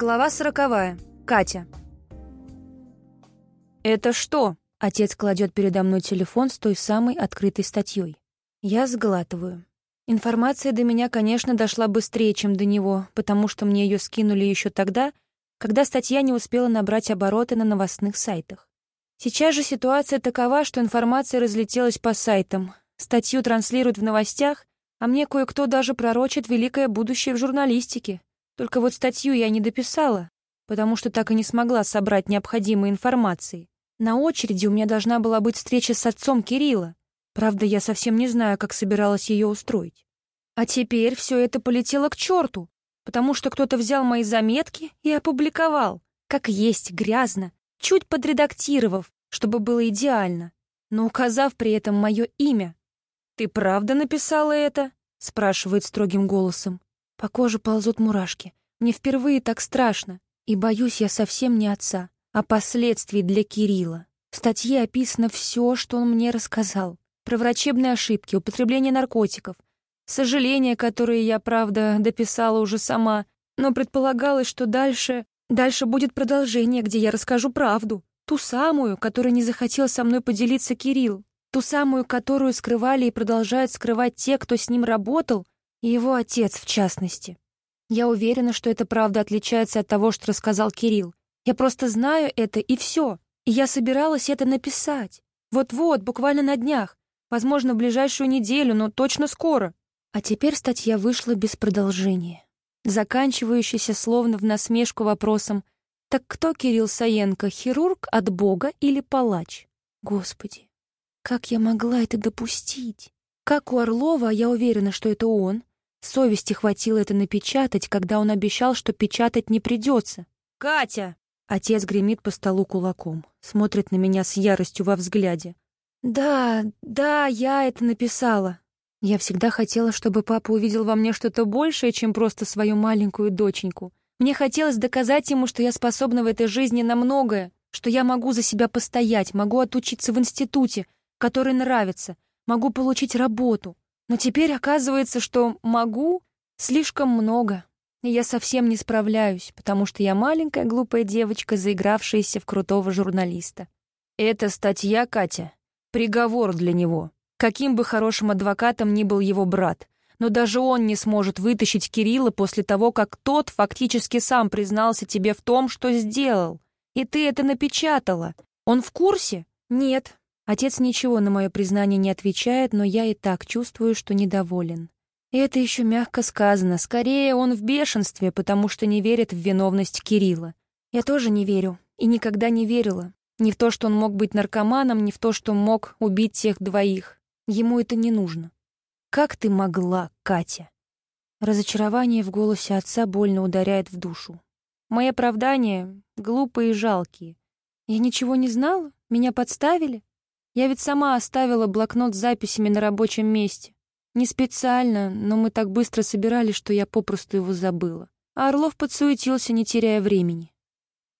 Глава сороковая. Катя. «Это что?» — отец кладет передо мной телефон с той самой открытой статьей. Я сглатываю. Информация до меня, конечно, дошла быстрее, чем до него, потому что мне ее скинули еще тогда, когда статья не успела набрать обороты на новостных сайтах. Сейчас же ситуация такова, что информация разлетелась по сайтам. Статью транслируют в новостях, а мне кое-кто даже пророчит великое будущее в журналистике. Только вот статью я не дописала, потому что так и не смогла собрать необходимой информации. На очереди у меня должна была быть встреча с отцом Кирилла. Правда, я совсем не знаю, как собиралась ее устроить. А теперь все это полетело к черту, потому что кто-то взял мои заметки и опубликовал. Как есть, грязно, чуть подредактировав, чтобы было идеально, но указав при этом мое имя. «Ты правда написала это?» — спрашивает строгим голосом. По коже ползут мурашки. Мне впервые так страшно. И боюсь я совсем не отца, а последствий для Кирилла. В статье описано все, что он мне рассказал. Про врачебные ошибки, употребление наркотиков, сожаления, которые я, правда, дописала уже сама, но предполагалось, что дальше... Дальше будет продолжение, где я расскажу правду. Ту самую, которой не захотел со мной поделиться Кирилл. Ту самую, которую скрывали и продолжают скрывать те, кто с ним работал, и его отец, в частности. Я уверена, что эта правда отличается от того, что рассказал Кирилл. Я просто знаю это, и все. И я собиралась это написать. Вот-вот, буквально на днях. Возможно, в ближайшую неделю, но точно скоро. А теперь статья вышла без продолжения. Заканчивающаяся словно в насмешку вопросом «Так кто Кирилл Саенко, хирург от Бога или палач?» Господи, как я могла это допустить? Как у Орлова, я уверена, что это он, Совести хватило это напечатать, когда он обещал, что печатать не придется. «Катя!» Отец гремит по столу кулаком, смотрит на меня с яростью во взгляде. «Да, да, я это написала. Я всегда хотела, чтобы папа увидел во мне что-то большее, чем просто свою маленькую доченьку. Мне хотелось доказать ему, что я способна в этой жизни на многое, что я могу за себя постоять, могу отучиться в институте, который нравится, могу получить работу, но теперь оказывается, что могу слишком много, и я совсем не справляюсь, потому что я маленькая глупая девочка, заигравшаяся в крутого журналиста. Эта статья, Катя, приговор для него. Каким бы хорошим адвокатом ни был его брат, но даже он не сможет вытащить Кирилла после того, как тот фактически сам признался тебе в том, что сделал. И ты это напечатала. Он в курсе? Нет, Отец ничего на мое признание не отвечает, но я и так чувствую, что недоволен. Это еще мягко сказано. Скорее, он в бешенстве, потому что не верит в виновность Кирилла. Я тоже не верю. И никогда не верила. Ни в то, что он мог быть наркоманом, ни в то, что мог убить тех двоих. Ему это не нужно. Как ты могла, Катя? Разочарование в голосе отца больно ударяет в душу. Мои оправдания глупые и жалкие. Я ничего не знала? Меня подставили? Я ведь сама оставила блокнот с записями на рабочем месте. Не специально, но мы так быстро собирались, что я попросту его забыла. А Орлов подсуетился, не теряя времени.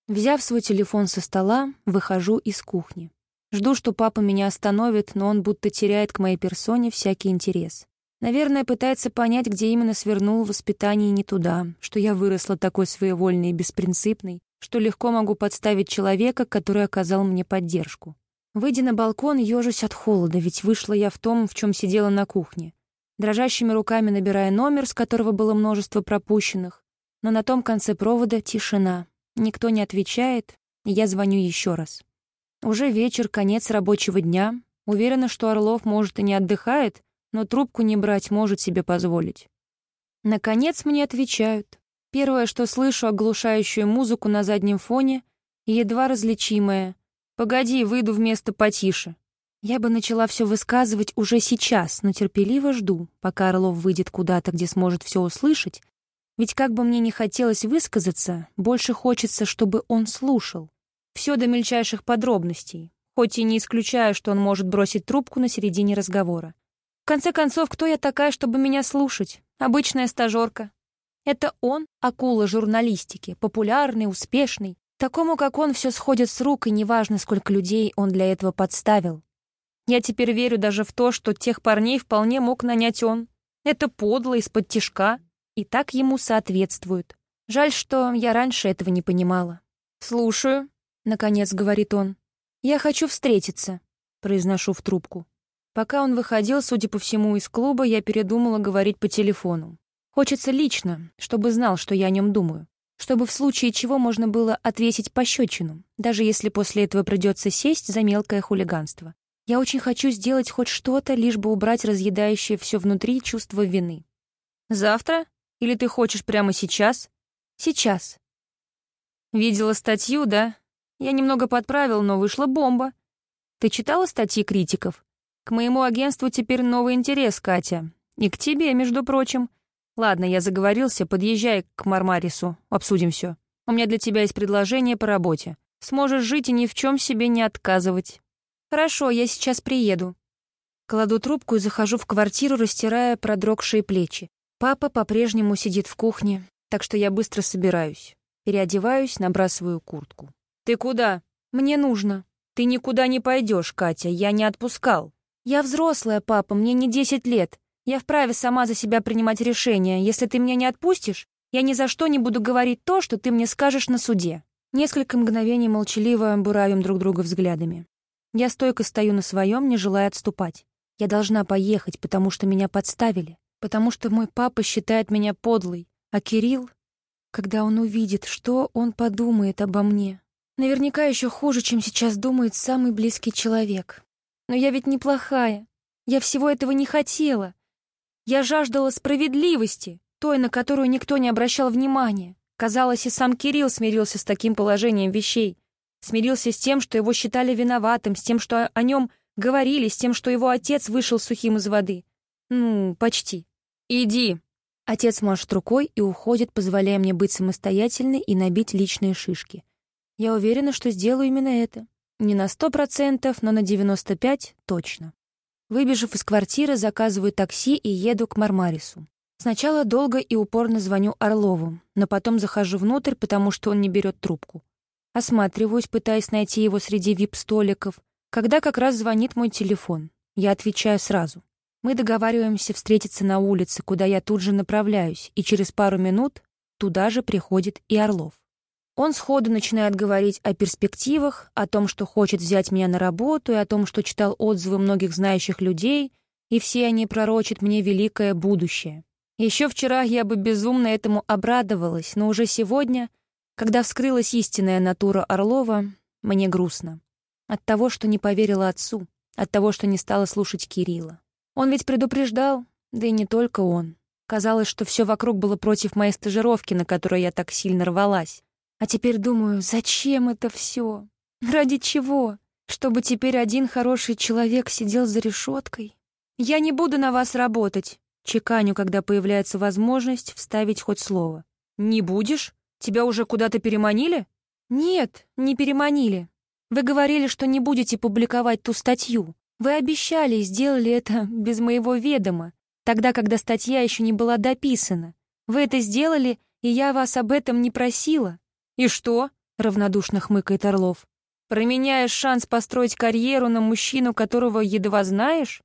Взяв свой телефон со стола, выхожу из кухни. Жду, что папа меня остановит, но он будто теряет к моей персоне всякий интерес. Наверное, пытается понять, где именно свернул воспитание не туда, что я выросла такой своевольной и беспринципной, что легко могу подставить человека, который оказал мне поддержку. Выйдя на балкон, ежусь от холода, ведь вышла я в том, в чем сидела на кухне. Дрожащими руками набирая номер, с которого было множество пропущенных. Но на том конце провода тишина. Никто не отвечает, и я звоню еще раз. Уже вечер, конец рабочего дня. Уверена, что Орлов, может, и не отдыхает, но трубку не брать может себе позволить. Наконец мне отвечают. Первое, что слышу, оглушающую музыку на заднем фоне, едва различимое «Погоди, выйду вместо потише». Я бы начала все высказывать уже сейчас, но терпеливо жду, пока Орлов выйдет куда-то, где сможет все услышать. Ведь как бы мне ни хотелось высказаться, больше хочется, чтобы он слушал. Все до мельчайших подробностей, хоть и не исключаю, что он может бросить трубку на середине разговора. В конце концов, кто я такая, чтобы меня слушать? Обычная стажерка. Это он, акула журналистики, популярный, успешный, Такому, как он, все сходит с рук, и неважно, сколько людей он для этого подставил. Я теперь верю даже в то, что тех парней вполне мог нанять он. Это подло, из-под тишка, и так ему соответствует. Жаль, что я раньше этого не понимала. «Слушаю», — наконец говорит он. «Я хочу встретиться», — произношу в трубку. Пока он выходил, судя по всему, из клуба, я передумала говорить по телефону. Хочется лично, чтобы знал, что я о нем думаю. Чтобы в случае чего можно было отвесить пощечину, даже если после этого придется сесть за мелкое хулиганство. Я очень хочу сделать хоть что-то, лишь бы убрать разъедающее все внутри чувство вины. «Завтра? Или ты хочешь прямо сейчас?» «Сейчас». «Видела статью, да? Я немного подправил, но вышла бомба. Ты читала статьи критиков? К моему агентству теперь новый интерес, Катя. И к тебе, между прочим. Ладно, я заговорился, подъезжай к Мармарису, обсудим все. У меня для тебя есть предложение по работе. Сможешь жить и ни в чем себе не отказывать. Хорошо, я сейчас приеду. Кладу трубку и захожу в квартиру, растирая продрогшие плечи. Папа по-прежнему сидит в кухне, так что я быстро собираюсь. Переодеваюсь, набрасываю куртку. «Ты куда?» «Мне нужно». «Ты никуда не пойдешь, Катя, я не отпускал». «Я взрослая, папа, мне не десять лет. Я вправе сама за себя принимать решения. Если ты меня не отпустишь, я ни за что не буду говорить то, что ты мне скажешь на суде». Несколько мгновений молчаливо буравим друг друга взглядами. Я стойко стою на своем, не желая отступать. Я должна поехать, потому что меня подставили, потому что мой папа считает меня подлой, а Кирилл, когда он увидит, что он подумает обо мне. Наверняка еще хуже, чем сейчас думает самый близкий человек. Но я ведь неплохая. Я всего этого не хотела. Я жаждала справедливости, той, на которую никто не обращал внимания. Казалось, и сам Кирилл смирился с таким положением вещей. Смирился с тем, что его считали виноватым, с тем, что о нем говорили, с тем, что его отец вышел сухим из воды. Ну, почти. «Иди!» Отец машет рукой и уходит, позволяя мне быть самостоятельной и набить личные шишки. Я уверена, что сделаю именно это. Не на сто процентов, но на девяносто пять точно. Выбежав из квартиры, заказываю такси и еду к Мармарису. Сначала долго и упорно звоню Орлову, но потом захожу внутрь, потому что он не берет трубку. Осматриваюсь, пытаясь найти его среди вип-столиков, когда как раз звонит мой телефон. Я отвечаю сразу. Мы договариваемся встретиться на улице, куда я тут же направляюсь, и через пару минут туда же приходит и Орлов. Он сходу начинает говорить о перспективах, о том, что хочет взять меня на работу, и о том, что читал отзывы многих знающих людей, и все они пророчат мне великое будущее. Еще вчера я бы безумно этому обрадовалась, но уже сегодня, когда вскрылась истинная натура Орлова, мне грустно. От того, что не поверила отцу, от того, что не стала слушать Кирилла. Он ведь предупреждал, да и не только он. Казалось, что все вокруг было против моей стажировки, на которую я так сильно рвалась. А теперь думаю, зачем это все? Ради чего? Чтобы теперь один хороший человек сидел за решеткой? Я не буду на вас работать. Чеканю, когда появляется возможность вставить хоть слово. «Не будешь? Тебя уже куда-то переманили?» «Нет, не переманили. Вы говорили, что не будете публиковать ту статью. Вы обещали и сделали это без моего ведома, тогда, когда статья еще не была дописана. Вы это сделали, и я вас об этом не просила. «И что?» — равнодушно хмыкает Орлов. «Променяешь шанс построить карьеру на мужчину, которого едва знаешь?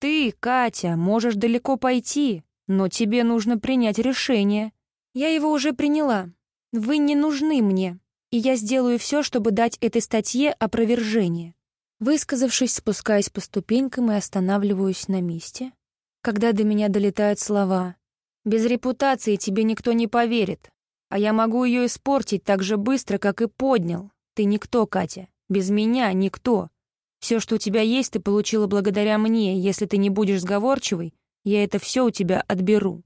Ты, Катя, можешь далеко пойти, но тебе нужно принять решение». «Я его уже приняла. Вы не нужны мне, и я сделаю все, чтобы дать этой статье опровержение». Высказавшись, спускаясь по ступенькам и останавливаюсь на месте, когда до меня долетают слова «Без репутации тебе никто не поверит, а я могу ее испортить так же быстро, как и поднял. Ты никто, Катя. Без меня никто. Все, что у тебя есть, ты получила благодаря мне. Если ты не будешь сговорчивой, я это все у тебя отберу.